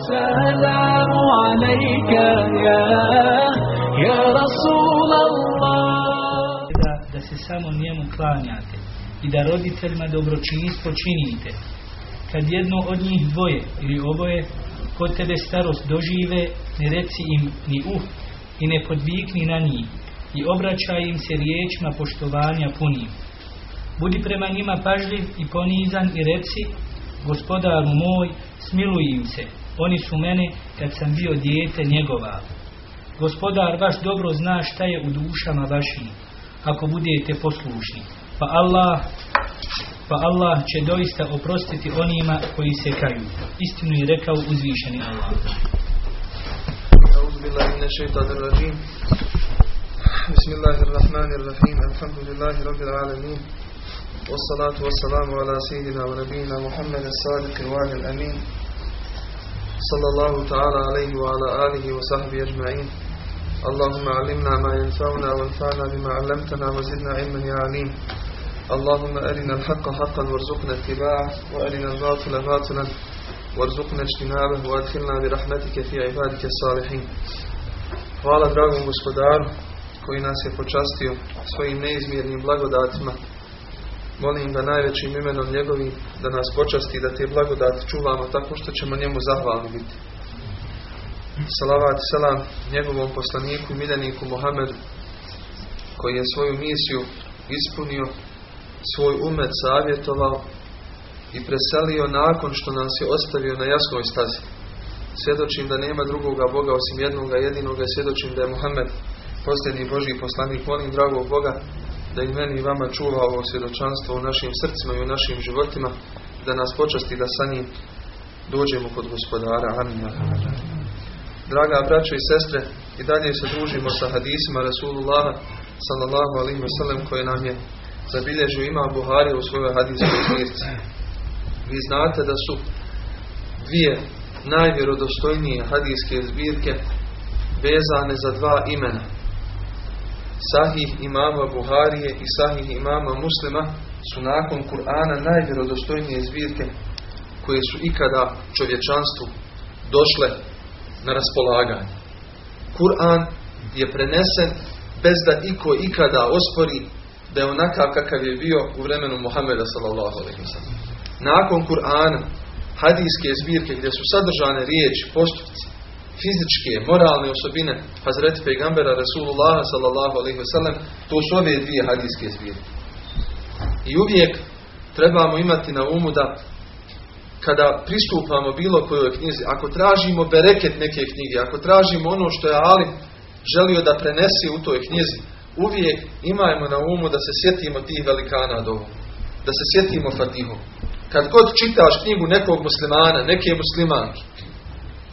السلام عليك يا يا رسول الله da, da se samo njemu klanjate i da roditeljima dobročinstvo činite. Kad jedno od njih dvoje ili oboje kod tebe starost dožive, ne reci im ni uh i ne podvikni na njih i obraćaj im se riječima poštovanja punim. Budi prema njima pažljiv i ponizan i reci, gospodaru moj, smiluj im se, Oni su mene, kad sam bio dijete njegova. Gospodar baš dobro zna šta je u dušama vašim, ako budete poslušni. Pa Allah, pa Allah će doista oprostiti onima koji se kaju. Istinu je rekao uzvišeni Allah. Bismillahirrahmanirrahim. Alhamdulillahi rabbil alamin. Wassalatu wassalamu ala sayyidina wa nabiyina Muhammed as-sadiq wa al-amin. صلى الله تعالى عليه وعلى آله وصحبه أجمعين. اللهم علمنا ما ينفعنا وانفعنا بما علمتنا وزدنا علما يا عليم. اللهم أرنا الحق حقا وارزقنا اتباعه وأرنا الباطل باطلا وارزقنا اجتنابه وأدخلنا برحمتك في عبادك الصالحين. Hvala dragom gospodaru koji nas je počastio svojim neizmjernim blagodatima. Molim ga najvećim imenom njegovim da nas počasti da te blagodati čuvamo tako što ćemo njemu zahvalni biti. Salavat selam njegovom poslaniku miljeniku Muhammedu koji je svoju misiju ispunio, svoj umet savjetovao i preselio nakon što nas je ostavio na jasnoj stazi. Svjedočim da nema drugoga Boga osim jednoga jedinoga i svjedočim da je Muhammed posljednji Božji poslanik. Molim dragog Boga da i meni i vama čuva ovo svjedočanstvo u našim srcima i u našim životima, da nas počasti da sa njim dođemo kod gospodara. Amin. Draga braćo i sestre, i dalje se družimo sa hadisima Rasulullaha sallallahu alaihi wasallam koje nam je zabilježio ima Buhari u svojoj hadijskoj zbirci. Vi znate da su dvije najvjerodostojnije hadijske zbirke vezane za dva imena. Sahih imama Buharije i Sahih imama Muslima su nakon Kur'ana najvjerodostojnije zbirke koje su ikada čovječanstvu došle na raspolaganje. Kur'an je prenesen bez da iko ikada ospori da je onakav kakav je bio u vremenu Muhammeda sallallahu. Nakon Kur'ana hadijske zbirke gdje su sadržane riječi, postupci, fizičke, moralne osobine Hazreti Pejgambera Rasulullah sallallahu alaihi wasallam, to su ove dvije hadijske zbirke. I uvijek trebamo imati na umu da kada pristupamo bilo kojoj knjizi, ako tražimo bereket neke knjige, ako tražimo ono što je Ali želio da prenesi u toj knjizi, uvijek imajmo na umu da se sjetimo tih velikana dovu. Da se sjetimo Fatihom. Kad god čitaš knjigu nekog muslimana, neke muslimanke,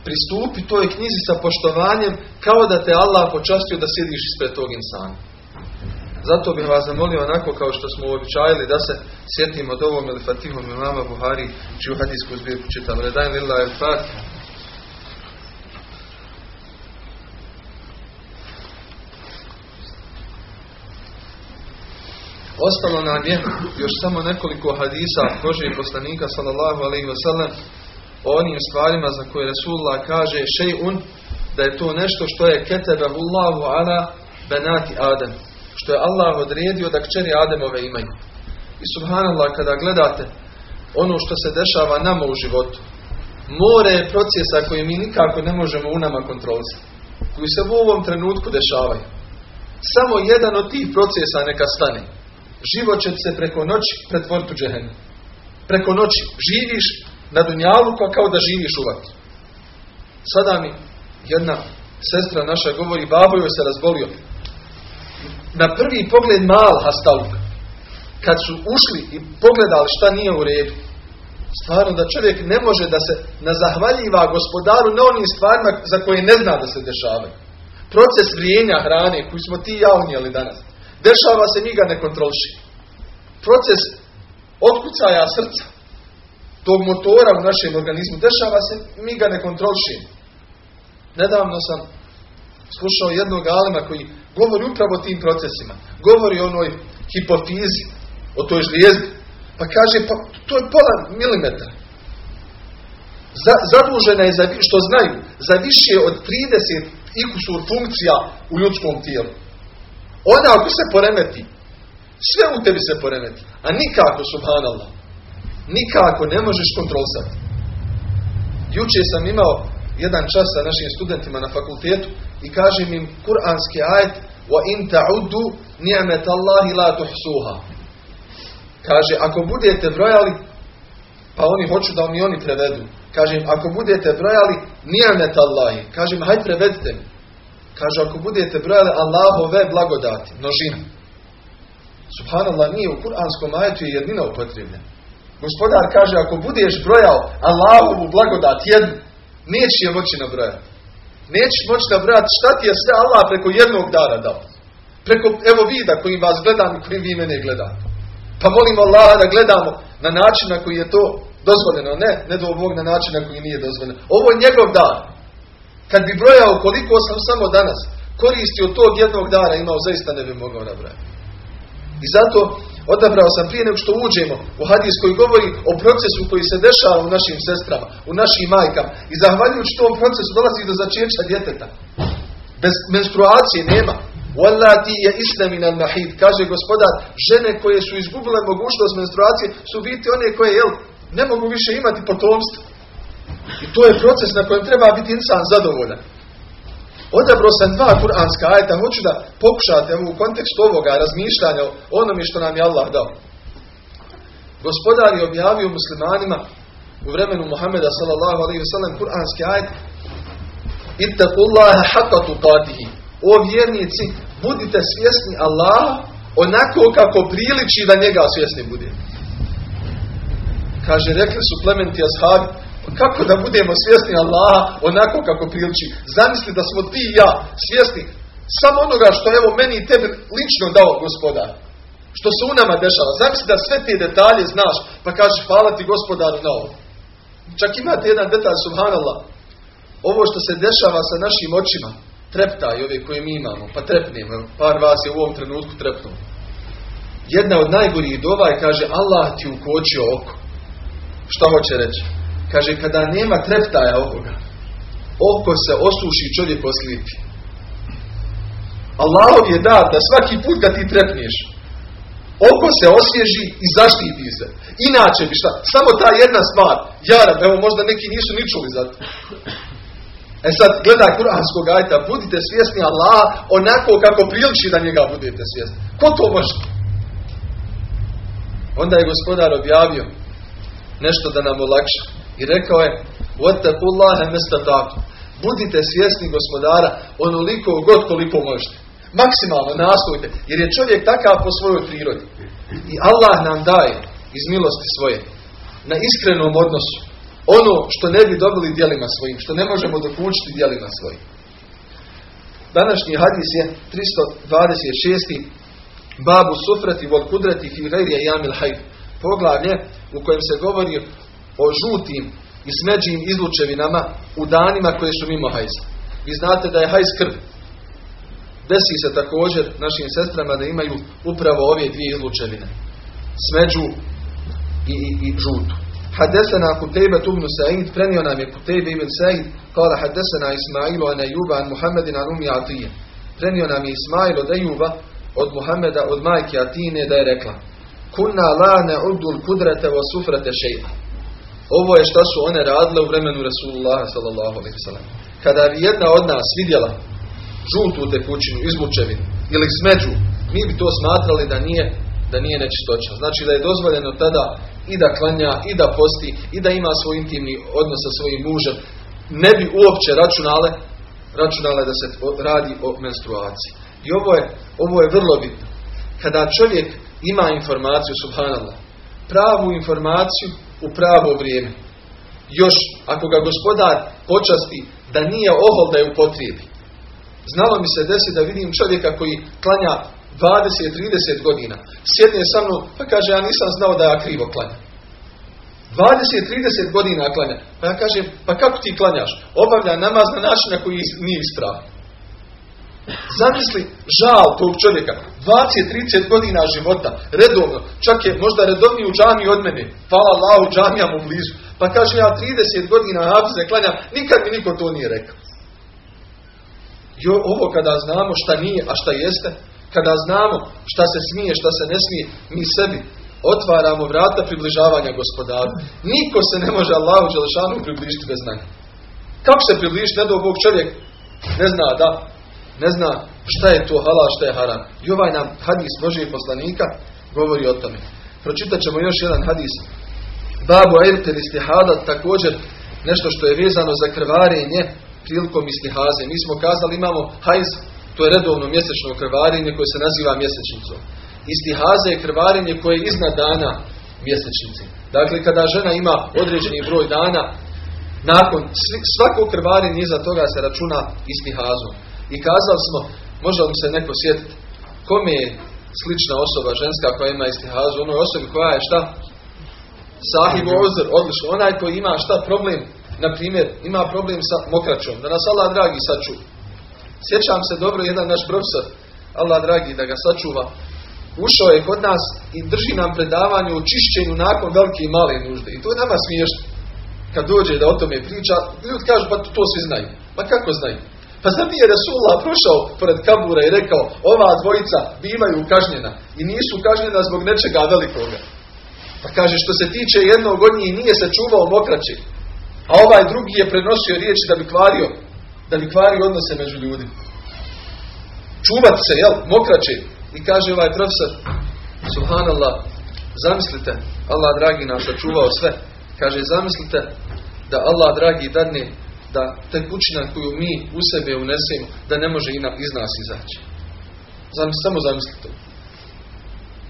pristupi toj knjizi sa poštovanjem kao da te Allah počastio da sjediš ispred tog insana. Zato bih vas zamolio onako kao što smo uobičajili da se sjetimo dovom ili Fatihom imama Buhari, čiju hadijsku zbirku čitam. Redajn lillahi al-Fatih. Ostalo nam je još samo nekoliko hadisa Božijeg poslanika sallallahu alaihi wasallam o onim stvarima za koje Rasulullah kaže šejun da je to nešto što je ketebahullahu ala benati Adem. Što je Allah odredio da kćeri Ademove imaju. I subhanallah kada gledate ono što se dešava nama u životu, more je procesa koje mi nikako ne možemo u nama kontrolisati. Koji se u ovom trenutku dešavaju. Samo jedan od tih procesa neka stane život će se preko noći pretvoriti u džehenu. Preko noći živiš na dunjalu pa kao da živiš u vatru. Sada mi jedna sestra naša govori, babo joj se razbolio. Na prvi pogled mal hastaluk. Kad su ušli i pogledali šta nije u redu, stvarno da čovjek ne može da se nazahvaljiva gospodaru na onim stvarima za koje ne zna da se dešavaju. Proces vrijenja hrane koji smo ti ja unijeli danas. Dešava se, mi ga ne kontroliši. Proces otkucaja srca, tog motora u našem organizmu, dešava se, mi ga ne kontrolišimo. Nedavno sam slušao jednog alima koji govori upravo o tim procesima. Govori o onoj hipofizi, o toj žlijezdi. Pa kaže, pa to je pola milimetra. za, zadužena je za, što znaju za više od 30 i kusur funkcija u ljudskom tijelu. Ona ako se poremeti, sve u tebi se poremeti, a nikako, subhanallah, nikako ne možeš kontrolisati. Juče sam imao jedan čas sa našim studentima na fakultetu i kažem im kuranski ajet wa in ta'uddu ni'mat Allahi la tuhsuha. Kaže, ako budete brojali, pa oni hoću da mi oni prevedu. Kažem, ako budete brojali ni'mat Allahi, kažem, hajde prevedite mi. Kaže, ako budete brojali Allahove blagodati, množina. Subhanallah, nije u kuranskom ajetu je jednina upotrebljena. Gospodar kaže, ako budeš brojao Allahovu blagodat jednu, neće je moći nabrojati. Nećeš moći nabrojati šta ti je sve Allah preko jednog dana dao. Preko, evo vida kojim vas gledam i kojim vi mene gledate. Pa molimo Allaha da gledamo na način na koji je to dozvoljeno. Ne, ne do Bog na način na koji nije dozvoljeno. Ovo je njegov dan. Kad bi brojao koliko sam samo danas koristio tog jednog dana imao, zaista ne bi mogao nabrojati. I zato odabrao sam prije nego što uđemo u hadis koji govori o procesu koji se dešava u našim sestrama, u našim majkama. I zahvaljujući tom procesu dolazi do začeća djeteta. Bez menstruacije nema. Wallati je islamin al mahid. Kaže gospodar, žene koje su izgubile mogućnost menstruacije su biti one koje, jel, ne mogu više imati potomstvo. I to je proces na kojem treba biti insan zadovoljan. Odabrao sam dva kuranska ajeta, hoću da pokušate u kontekstu ovoga razmišljanja o onome što nam je Allah dao. Gospodar je objavio muslimanima u vremenu Muhammeda sallallahu alaihi wa sallam kuranski ajet Ittaqullaha haqqa tuqatihi. O vjernici, budite svjesni Allaha onako kako priliči da njega svjesni budete. Kaže, rekli su plementi ashabi, kako da budemo svjesni Allaha onako kako priliči. Zamisli da smo ti i ja svjesni samo onoga što evo meni i tebi lično dao gospodar. Što se u nama dešava. Zamisli da sve te detalje znaš, pa kažeš hvala ti gospodaru na ovo. Čak imate jedan detalj, subhanallah. Ovo što se dešava sa našim očima, trepta i ove koje mi imamo, pa trepnemo. Par vas je u ovom trenutku trepnuo. Jedna od najgorih dova je, kaže, Allah ti ukočio oko. Šta hoće reći? Kaže, kada nema treptaja ovoga, oko se osuši čovjek oslijepi. Allahov je dar da svaki put kad ti trepneš, oko se osvježi i zaštiti se. Inače bi šta, samo ta jedna stvar, jaram, evo možda neki nisu ni čuli za to. E sad, gledaj kuranskog ajta, budite svjesni Allaha onako kako priliči da njega budete svjesni. Ko to može? Onda je gospodar objavio nešto da nam olakša. I rekao je, Vatakullaha mestataku. Budite svjesni gospodara onoliko god koliko možete. Maksimalno nastojte, jer je čovjek takav po svojoj prirodi. I Allah nam daje iz milosti svoje, na iskrenom odnosu, ono što ne bi dobili dijelima svojim, što ne možemo dokućiti dijelima svojim. Današnji hadis je 326. Babu sufrati vol kudrati fi gajrija jamil hajdu. Poglavlje u kojem se govori o žutim i smeđim izlučevinama u danima koje su mimo hajza. Vi znate da je hajz krv. Desi se također našim sestrama da imaju upravo ove dvije izlučevine. Smeđu i, i, i žutu. حدثنا قتيبة بن سعيد prenio nam je Kutejbe ibn Sa'id قال حدثنا إسماعيل عن أيوب عن محمد عن أم عطية prenio nam je Ismail od Ejuba od Muhameda od majke Atine da je rekla Kunna la ne'udul kudrate wa sufrate še'a Ovo je šta su one radile u vremenu Rasulullah sallallahu alaihi wasallam. Kada bi jedna od nas vidjela žutu tekućinu, izlučevinu ili smeđu, mi bi to smatrali da nije da nije nečistoća. Znači da je dozvoljeno tada i da klanja, i da posti, i da ima svoj intimni odnos sa svojim mužem. Ne bi uopće računale, računale da se radi o menstruaciji. I ovo je, ovo je vrlo bitno. Kada čovjek ima informaciju, subhanallah, pravu informaciju u pravo vrijeme. Još ako ga gospodar počasti da nije ohol da je upotrijebi. Znalo mi se desi da vidim čovjeka koji klanja 20-30 godina. Sjedne sa mnom, pa kaže, ja nisam znao da ja krivo klanjam. 20-30 godina klanja. Pa ja kažem, pa kako ti klanjaš? Obavlja namaz na način na koji nije ispravan. Zamisli žal tog čovjeka. 20-30 godina života. Redovno. Čak je možda redovniji u džami od mene. Hvala Allahu, džamija mu blizu. Pa kaže, ja 30 godina hafize klanjam, nikad mi niko to nije rekao. Jo, ovo kada znamo šta nije, a šta jeste, kada znamo šta se smije, šta se ne smije, mi sebi otvaramo vrata približavanja gospodaru. Niko se ne može Allahu Đelešanu približiti bez znanja. Kako se približiti, ne do Bog čovjek ne zna da, ne zna šta je to halal, šta je haram. I ovaj nam hadis Božije poslanika govori o tome. Pročitat ćemo još jedan hadis. Babu Ertel istihada također nešto što je vezano za krvarenje prilikom istihaze. Mi smo kazali imamo hajz, to je redovno mjesečno krvarenje koje se naziva mjesečnicom. Istihaza je krvarenje koje je iznad dana mjesečnice. Dakle, kada žena ima određeni broj dana, nakon svako krvarenje iza toga se računa istihazom. I kazali smo, možda vam se neko sjetiti, kome je slična osoba, ženska koja ima istihazu, onoj osobi koja je šta? Sahibu ozor, odlično. Onaj koji ima šta problem, na primjer, ima problem sa mokračom, da nas Allah dragi saču. Sjećam se dobro, jedan naš profesor, Allah dragi da ga sačuva, ušao je kod nas i drži nam predavanje o čišćenju nakon velike i male nužde. I to je nama smiješno. Kad dođe da o tome priča, ljudi kažu pa to svi znaju. Ma kako znaju? Pa zar nije Resulullah prošao pored kabura i rekao ova dvojica bivaju kažnjena i nisu kažnjena zbog nečega velikoga. Pa kaže što se tiče jednog od njih nije se čuvao mokraće, a ovaj drugi je prenosio riječi da bi kvario, da bi kvario odnose među ljudima. Čuvat se, jel, mokraće. I kaže ovaj profesor, subhanallah, zamislite, Allah dragi nas sačuvao sve. Kaže, zamislite da Allah dragi dadne da tekućina koju mi u sebe unesemo, da ne može iz nas izaći. Zamislite, samo zamislite to.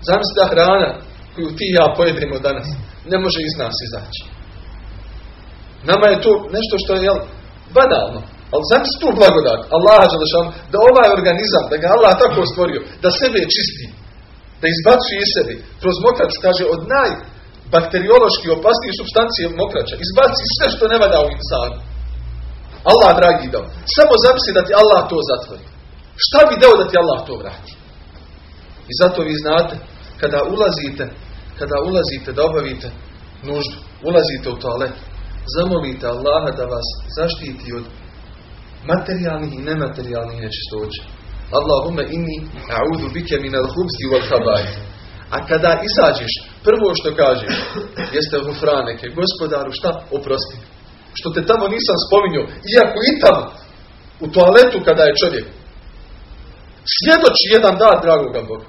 Zamislite da hrana koju ti i ja pojedrimo danas, ne može iz nas izaći. Nama je to nešto što je jel, banalno. Ali zamisli tu blagodat Allaha da ovaj organizam, da ga Allah tako stvorio, da sebe čisti, da izbacuje iz sebi, kroz mokraću, kaže, od najbakteriološki opasnije substancije mokraća, izbaci sve što ne da u insanu. Allah dragi dao. Samo zamisli da ti Allah to zatvori. Šta bi dao da ti Allah to vrati? I zato vi znate, kada ulazite, kada ulazite da obavite nuždu, ulazite u toalet, zamolite Allaha da vas zaštiti od materijalnih i nematerijalnih nečistoća. Allahumme inni a'udhu bike min al-hubsi wal A kada izađeš, prvo što kažeš jeste gufraneke, gospodaru šta? Oprosti. Što te tamo nisam spominjao. Iako i tamo, u toaletu kada je čovjek. Svjedoči jedan da dragoga Boga.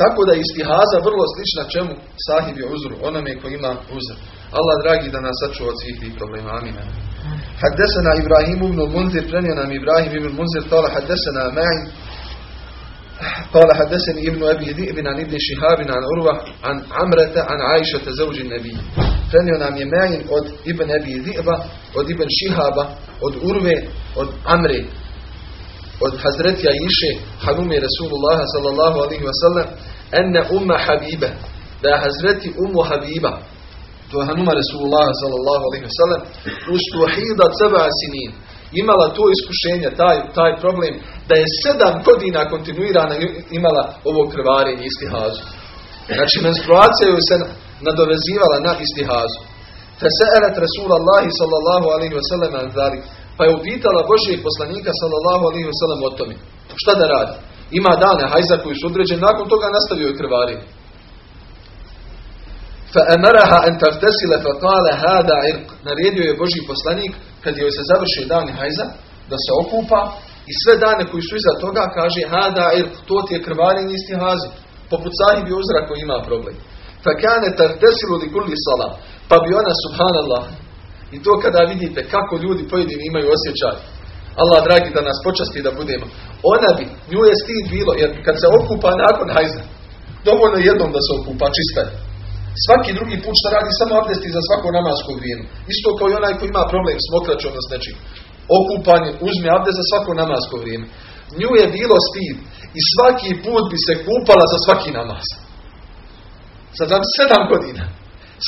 Tako da je istihaza vrlo slična čemu sahib je uzru, onome koji ima uzru. Allah dragi da nas sačuva od svih tih problema. Amin. Haddesena Ibrahim ibn Munzir, prenio nam Ibrahim ibn Munzir, tala haddesena Ma'i, قال حدثني ابن أبي ذئب عن ابن شهاب عن عروة عن عمرة عن عائشة زوج النبي prenio nam je Ma'in od Ibn Abi Dhi'ba, od Ibn Šihaba, od Urve, od Amre, od Hazretja Iše, Hanume Rasulullah sallallahu alaihi wa sallam, enne umma Habiba, da je Hazreti umu Habiba, to je Hanuma Rasulullah sallallahu alaihi wa sallam, ustuhida seba sinin, imala to iskušenje, taj, taj problem, da je sedam godina kontinuirana imala ovo krvarenje istihazu. Znači, menstruacija joj se nadovezivala na istihazu. Fese'elet Rasulallahi sallallahu alaihi wa sallam pa je upitala Božijeg poslanika sallallahu alaihi wa sallam o tome. Šta da radi? Ima dane hajza koji su određeni, nakon toga nastavio je krvarenje. فأمرها أن تغتسل فقال هذا عرق naredio je Božji poslanik kad joj se završi dan hajza da se okupa i sve dane koji su iza toga kaže ha da jer to ti je krvarin isti hazi. Poput sahibi uzra koji ima problem. Fakane tartesilu li kulli sala. Pa bi ona subhanallah. I to kada vidite kako ljudi pojedini imaju osjećaj. Allah dragi da nas počasti da budemo. Ona bi, nju je stid bilo, jer kad se okupa nakon hajza, dovoljno jednom da se okupa, čista. Svaki drugi put što radi samo abdesti za svako namasko vrijeme. Isto kao i onaj koji ima problem s mokraćom nas nečim. Okupanje, uzme abdest za svako namasko vrijeme. Nju je bilo stid i svaki put bi se kupala za svaki namaz. Sad vam sedam godina.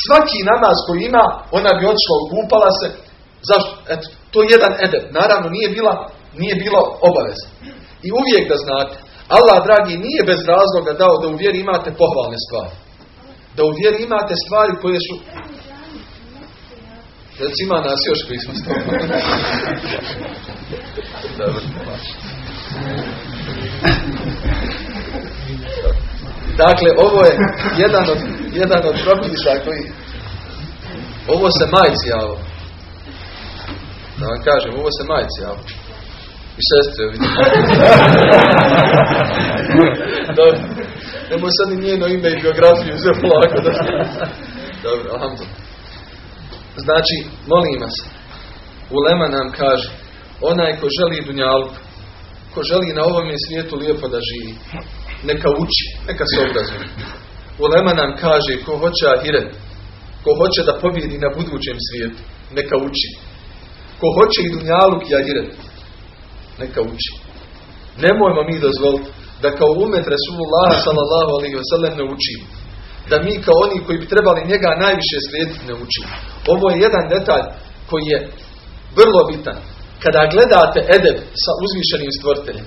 Svaki namaz koji ima, ona bi odšla, okupala se. Zašto? Eto, to je jedan edep. Naravno, nije bila, nije bilo obaveza. I uvijek da znate, Allah, dragi, nije bez razloga dao da u vjeri imate pohvalne stvari da u vjeri imate stvari koje su Reci ima nas još koji smo. Dobro. Dakle, ovo je jedan od, jedan od propisa koji... Ovo se majci javo. Da vam kažem, ovo se majci javo. I sestre, vidim. Dobro. Nemoj sad ni njeno ime i biografiju, sve polako. Dobro, alhamdulillah. Znači, molim vas, Ulema nam kaže, onaj ko želi dunjalku, ko želi na ovom svijetu lijepo da živi, neka uči, neka se obrazuje. Ulema nam kaže, ko hoće ahiret, ko hoće da pobjedi na budućem svijetu, neka uči. Ko hoće i dunjaluk i ahiret, neka uči. Nemojmo mi dozvoliti da kao umet Rasulullah sallallahu alaihi wasallam ne učimo. Da mi kao oni koji bi trebali njega najviše slijediti ne učimo. Ovo je jedan detalj koji je vrlo bitan. Kada gledate edeb sa uzvišenim stvoriteljem,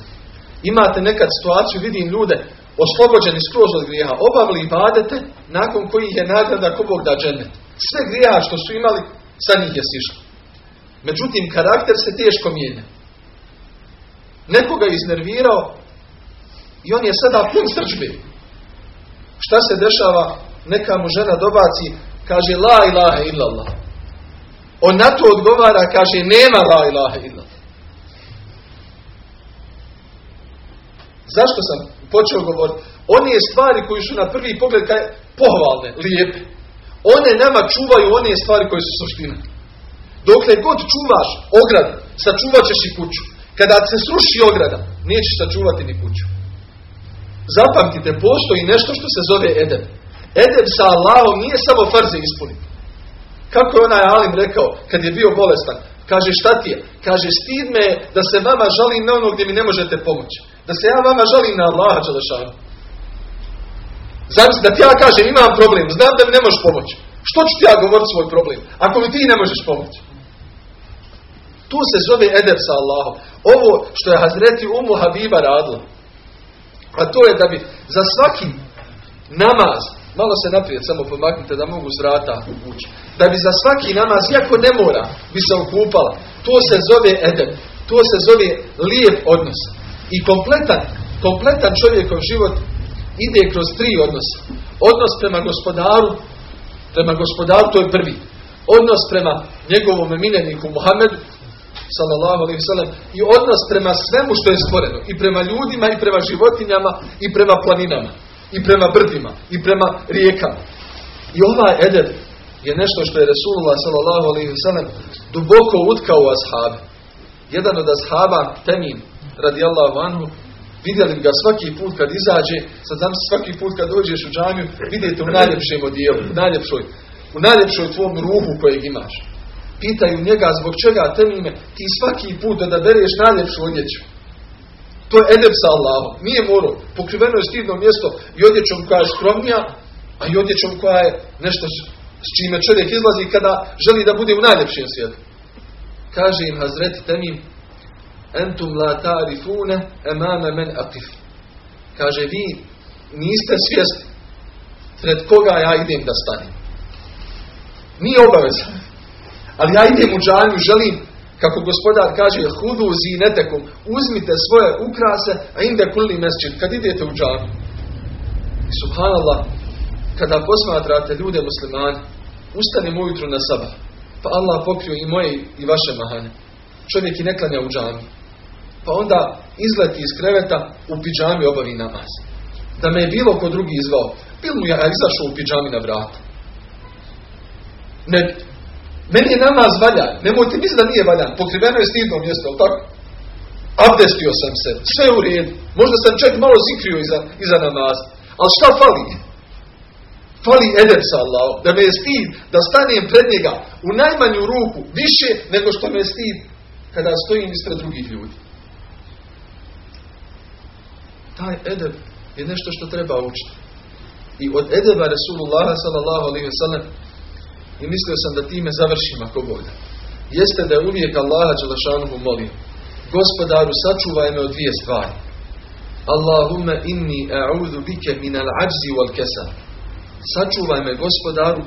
imate nekad situaciju, vidim ljude oslobođeni skroz od grijeha, obavili badete, nakon kojih je nagrada ko Bog da džennet. Sve grijeha što su imali, sa njih je sišlo. Međutim, karakter se teško mijenja. Nekoga je iznervirao i on je sada pun srđbe. Šta se dešava? Neka mu žena dobaci, kaže la ilaha illallah. On na to odgovara, kaže nema la ilaha illallah. Zašto sam počeo govoriti? One stvari koji su na prvi pogled kaj, pohvalne, lijepe. One nama čuvaju one stvari koje su suština. Dokle god čuvaš ogradu, sačuvat ćeš i kuću. Kada se sruši ograda, nećeš sačuvati ni kuću. Zapamtite, postoji nešto što se zove edeb. Edeb sa Allahom nije samo farze ispuniti. Kako je onaj Alim rekao, kad je bio bolestan, kaže šta ti je? Kaže stid me da se vama žalim na ono gdje mi ne možete pomoći. Da se ja vama žalim na Allaha Đalešanu. Znači da ti ja kažem imam problem, znam da mi ne možeš pomoći. Što ću ti ja govoriti svoj problem? Ako mi ti ne možeš pomoći. Tu se zove edeb sa Allahom. Ovo što je Hazreti Umu Habiba radila. A to je da bi za svaki namaz, malo se naprijed samo pomaknite da mogu zrata ući, da bi za svaki namaz, iako ne mora, bi se okupala. To se zove edeb. To se zove lijep odnos. I kompletan, kompletan čovjekov život ide kroz tri odnosa. Odnos prema gospodaru, prema gospodaru, to je prvi. Odnos prema njegovom miljeniku Muhammedu, sallallahu alaihi sallam, i odnos prema svemu što je stvoreno. I prema ljudima, i prema životinjama, i prema planinama, i prema brdima, i prema rijekama. I ovaj edeb je nešto što je Resulullah sallallahu alaihi sallam duboko utkao u ashabe. Jedan od ashaba, Temim, radijallahu anhu, vidjeli ga svaki put kad izađe, sad znam svaki put kad dođeš u džamiju, vidite u najljepšem odijelu, u najljepšoj, u najljepšoj tvom ruhu kojeg imaš. Pitaju njega zbog čega temime, ti svaki put odabereš najljepšu odjeću. To je edeb sa Allahom. Nije morao. Pokriveno je stidno mjesto i odjećom koja je skromnija, a i odjećom koja je nešto s čime čovjek izlazi kada želi da bude u najljepšem svijetu. Kaže im Hazreti Temim, entum la tarifune emame men atif. Kaže, vi niste svjesni pred koga ja idem da stanem. Nije obaveza. Ali ja idem u džanju, želim, kako gospodar kaže, hudu zinetekom, uzmite svoje ukrase, a inde kulli mesčin, kad idete u džanju. I subhanallah, kada posmatrate ljude muslimani, ustanem ujutru na sabah, pa Allah pokriju i moje i vaše mahanje. Čovjek i ne klanja u džanju pa onda izleti iz kreveta u piđami obavi namaz. Da me je bilo ko drugi izvao, bil mu ja izašao u piđami na vrat. Ne, meni je namaz valjan, nemojte misliti da nije valjan, pokriveno je stidno mjesto, tako? Abdestio sam se, sve u redu, možda sam čak malo zikrio iza, iza namaza, ali šta fali? Fali edep sa Allahom, da me je stid, da stanem pred njega u najmanju ruku, više nego što me je stid kada stojim ispred drugih ljudi. taj edeb je nešto što treba učiti. I od edeba Resulullah sallallahu alaihi sallam i mislio sam da time završim ako. Jeste da je uvijek Allaha Đelešanuhu molio. Gospodaru, sačuvaj me od dvije stvari. Allahumma inni a'udhu bike min al-ajzi wal kesal. Sačuvaj me, gospodaru,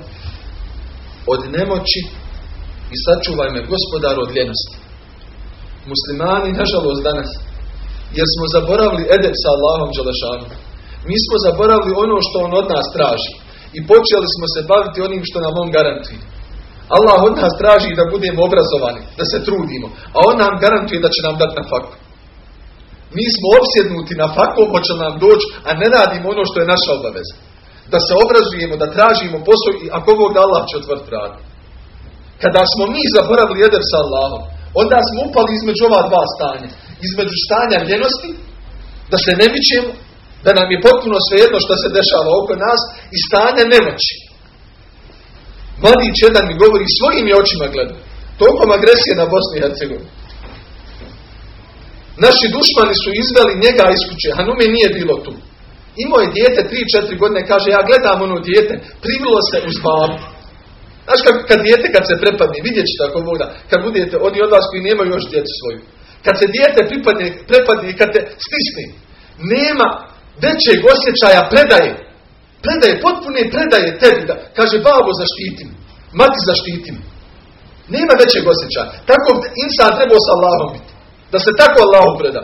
od nemoći i sačuvaj me gospodar od ljenosti. Muslimani, nažalost, danas, jer smo zaboravili edep sa Allahom Đelešanom. Mi smo zaboravili ono što on od nas traži i počeli smo se baviti onim što nam on garantuje. Allah od nas traži da budemo obrazovani, da se trudimo, a on nam garantuje da će nam dati na faktu. Mi smo obsjednuti na faktu, hoće nam doći, a ne radimo ono što je naša obaveza. Da se obrazujemo, da tražimo posao i ako Bog da Allah će otvrti rad. Kada smo mi zaboravili jedem sa Allahom, onda smo upali između ova dva stanja. Između stanja ljenosti, da se ne mićemo, da nam je potpuno svejedno što se dešava oko nas i stanja nemoći. Mladić jedan mi govori svojim je očima gleda. Tokom agresije na Bosni i Hercegovini. Naši dušmani su izveli njega iz kuće, Hanume nije bilo tu. Imao je dijete 3-4 godine, kaže, ja gledam ono dijete, privilo se uz babu. Znaš kad, kad dijete kad se prepadne, vidjet ćete ako voda, kad budete, oni od vas koji nemaju još djecu svoju. Kad se dijete pripadne, prepadne i kad te stisne, nema većeg osjećaja predaje. Predaje, potpune predaje tebi da, kaže, babo zaštitim, mati zaštitim. Nema većeg osjećaja. Tako insan trebao sa Allahom biti. Da se tako Allahu preda.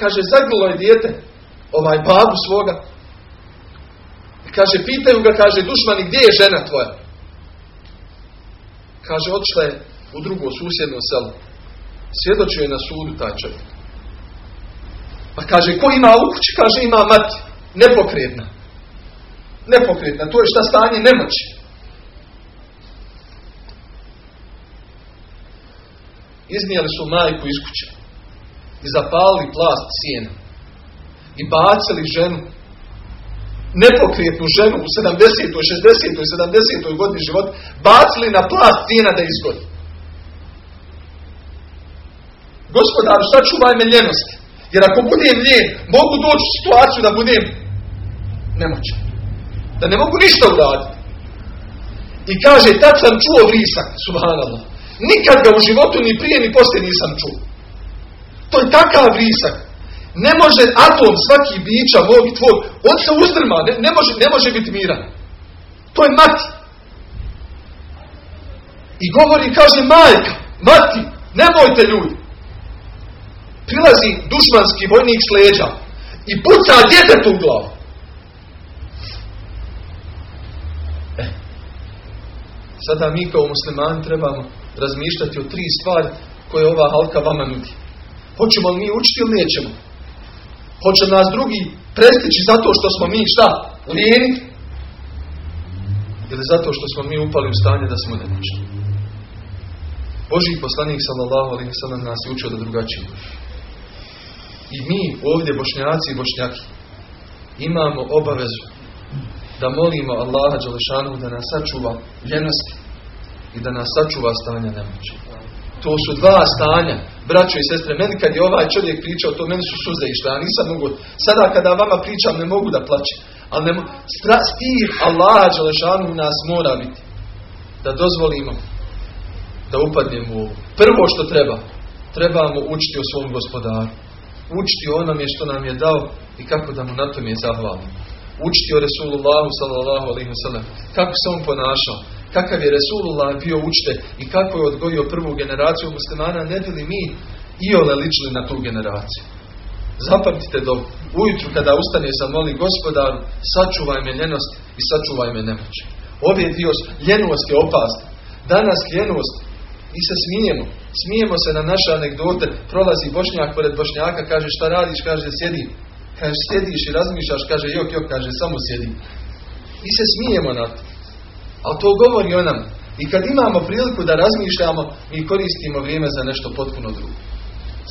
Kaže, zagnilo je dijete, ovaj babu svoga. Kaže, pitaju ga, kaže, dušmani, gdje je žena tvoja? Kaže, otišla je u drugo susjedno selo. Svjedočio je na sudu taj čovjek. Pa kaže, ko ima u kući? Kaže, ima mati. Nepokretna. Nepokretna. To je šta stanje nemoći. Iznijeli su majku iz kuće. I zapalili plast sjena. I bacili ženu nepokretnu ženu u 70. 60. 70. godini života bacili na plast cijena da izgodi. Gospodar, sačuvaj me ljenosti. Jer ako budem ljen, mogu doći u situaciju da budem nemoćan. Da ne mogu ništa uraditi. I kaže, tad sam čuo vrisak, subhanallah. Nikad ga u životu ni prije ni poslije nisam čuo. To je takav vrisak. Ne može atom svaki bića mog i tvoj, on se uzdrma, ne, ne, može, ne može biti miran. To je mati. I govori, kaže, majka, mati, nemojte ljudi. Prilazi dušmanski vojnik s leđa i puca djetetu u glavu. E, sada mi kao muslimani trebamo razmišljati o tri stvari koje ova halka vama nudi. Hoćemo li mi učiti ili nećemo? Hoće nas drugi prestići zato što smo mi šta? Lijeni? Ili zato što smo mi upali u stanje da smo nemoćni? Boži poslanik sallallahu alaihi sallam nas je učio da drugačije. I mi ovdje bošnjaci i bošnjaki imamo obavezu da molimo Allaha Đalešanu da nas sačuva ljenosti i da nas sačuva stanja nemoći. To su dva stanja, braćo i sestre. Meni kad je ovaj čovjek pričao, to meni su suze išle, ja nisam mogu. Sada kada vama pričam, ne mogu da plaćem. Ali ne, stra, stih Allaha Đalešanu nas mora biti. Da dozvolimo da upadnemo u ovo. Prvo što treba, trebamo učiti o svom gospodaru. Učiti onome što nam je dao i kako da mu na tom je zahvalimo. Učiti o Resulullahu sallallahu alaihi wa sallam. Kako se on ponašao kakav je Resulullah bio učitelj i kako je odgojio prvu generaciju muslimana, ne bi li mi i ole ličili na tu generaciju. Zapamtite do ujutru kada ustane sa moli gospodaru, sačuvaj me ljenost i sačuvaj me nemoć. Ovdje dio ljenost je opasna. Danas ljenost i se smijemo. Smijemo se na naše anegdote. Prolazi bošnjak pored bošnjaka, kaže šta radiš, kaže sjedi. Kaže sjediš i razmišljaš, kaže jok, jok, kaže samo sjedi. I se smijemo na to. Ali to govori o nam. I kad imamo priliku da razmišljamo, mi koristimo vrijeme za nešto potpuno drugo.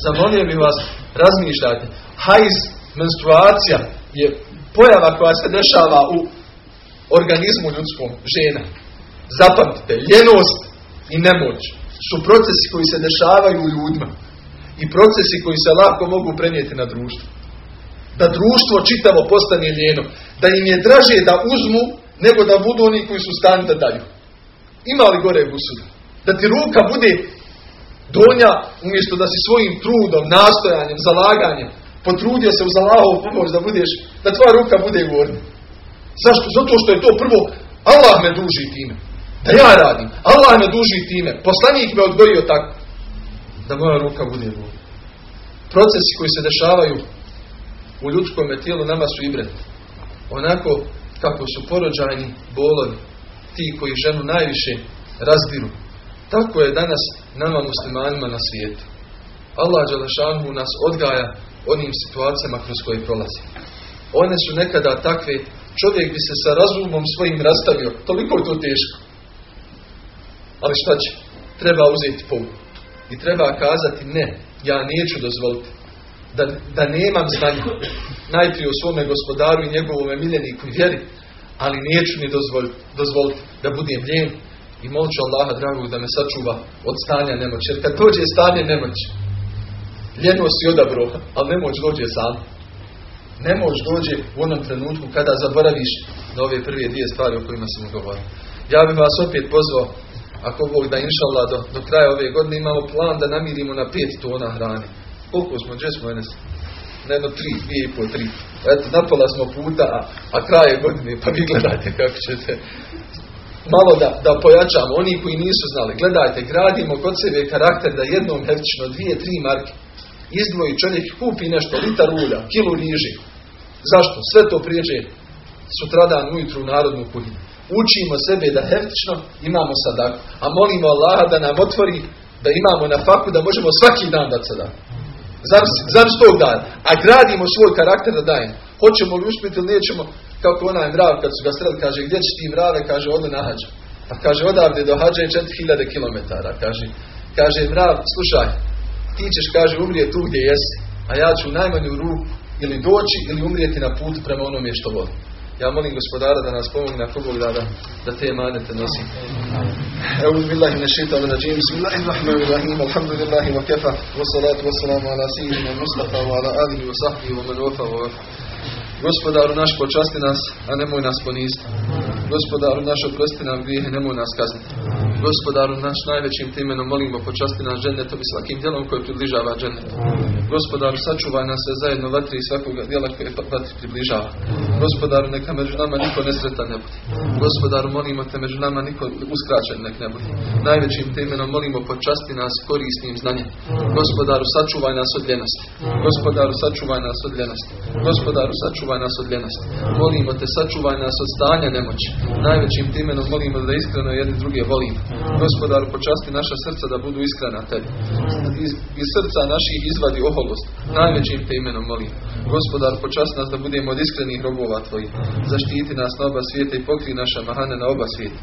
Zamolio bi vas, razmišljajte. Hajz, menstruacija je pojava koja se dešava u organizmu ljudskom, žena. Zapamtite, ljenost i nemoć su procesi koji se dešavaju u ljudima. I procesi koji se lako mogu prenijeti na društvo. Da društvo čitavo postane ljeno. Da im je draže da uzmu nego da budu oni koji su stani da daju. Ima li gore gusuda? Da ti ruka bude donja, umjesto da si svojim trudom, nastojanjem, zalaganjem, potrudio se uz Allahovu pomoć da budeš, da tvoja ruka bude gornja. Zašto? Zato što je to prvo, Allah me duži time. Da ja radim. Allah me duži time. Poslanik me odgojio tako. Da moja ruka bude bolja. Procesi koji se dešavaju u ljudskom tijelu nama su ibret. Onako kako su porođajni bolovi, ti koji ženu najviše razdiru. Tako je danas nama muslimanima na svijetu. Allah Đalešanu nas odgaja onim situacijama kroz koje prolazi. One su nekada takve, čovjek bi se sa razumom svojim rastavio, toliko je to teško. Ali šta će? Treba uzeti povuku. I treba kazati ne, ja neću dozvoliti. Da, da nemam znanja. Najprije o svome gospodaru i njegovome miljeniku vjeri. Ali neću ni dozvoliti, dozvoliti da budem ljen i molću Allaha dragog da me sačuva od stanja nemoći. Jer kad dođe stanje nemoći, ljenost i odabro, ali nemoć dođe sam. Nemoć dođe u onom trenutku kada zaboraviš na ove prve dvije stvari o kojima sam govorio. Ja bih vas opet pozvao, ako Bog da inšala do, do kraja ove godine imamo plan da namirimo na pet tona hrane. Koliko smo, gdje smo jenes? Na jedno tri, dvije i po, tri. Eto, napola smo puta, a, a kraj je godine, pa vi gledajte kako ćete malo da, da pojačamo. Oni koji nisu znali, gledajte, gradimo kod sebe karakter da jednom heftično dvije, tri marke izdvoji čovjek kupi nešto, litar ulja, kilu riži. Zašto? Sve to prijeđe sutradan ujutru u narodnu kuhinju. Učimo sebe da heftično imamo sadaku, a molimo Allaha da nam otvori da imamo na faku da možemo svaki dan dati sadaku. Zar tog dana? A gradimo svoj karakter da dajemo. Hoćemo li uspjeti ili nećemo, kako onaj mrav kad su ga streli, kaže gdje će ti mrave, kaže ode na hađa. Pa kaže odavde do hađa je 4000 km. Kaže, kaže mrav, slušaj, ti ćeš, kaže, umrijeti tu gdje jesi, a ja ću u najmanju ruku ili doći ili umrijeti na putu prema onome što volim. Ja molim gospodara da nas pomogne na Bog da, da te manete nosi. أعوذ بالله من الشيطان الرجيم بسم الله الرحمن الرحيم الحمد لله وكفى والصلاة والسلام على سيدنا المصطفى وعلى آله وصحبه ومن وفى ووفى Gospodaru naš počasti nas, a nemoj nas poniziti. Gospodaru naš oprosti nam grijehe, nemoj nas kazniti. Gospodaru naš najvećim imenom molimo počasti nas džennetom i svakim djelom koje približava džennetu. Gospodaru sačuvaj nas sve zajedno vatri i svakoga djela koje vatri približava. Gospodaru neka među nama niko nesretan ne bude. Gospodaru molimo te među nama niko uskraćen nek ne bude. Najvećim te imenom molimo počasti nas korisnim znanjem. Gospodaru sačuvaj nas od ljenosti. Gospodaru sačuvaj nas od ljenosti. Gospodaru sačuvaj nas od ljenosti. Molimo te sačuvaj nas od stanja nemoći. Najvećim te imenom molimo da iskreno jedni druge volimo. Gospodaru počasti naša srca da budu iskrena tebi. Iz, iz srca naših izvadi oholost. Najvećim te imenom molim. Gospodaru počasti nas da budemo od iskrenih robova tvojih. Zaštiti nas na oba svijeta i pokri naša mahane na oba svijeta.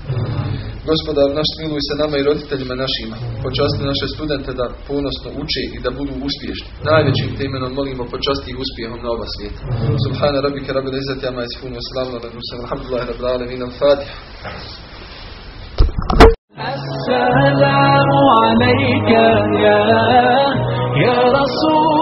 Gospodar naš smiluj se nama i roditeljima našima. Počasti naše studente da ponosno uče i da budu uspješni. Najvećim te imenom molimo počasti ih uspjehom na oba svijeta. Subhana ربك رب العزة عما يصفون وسلام على المرسلين. والحمد لله رب العالمين. الفاتح السلام عليك يا يا رسول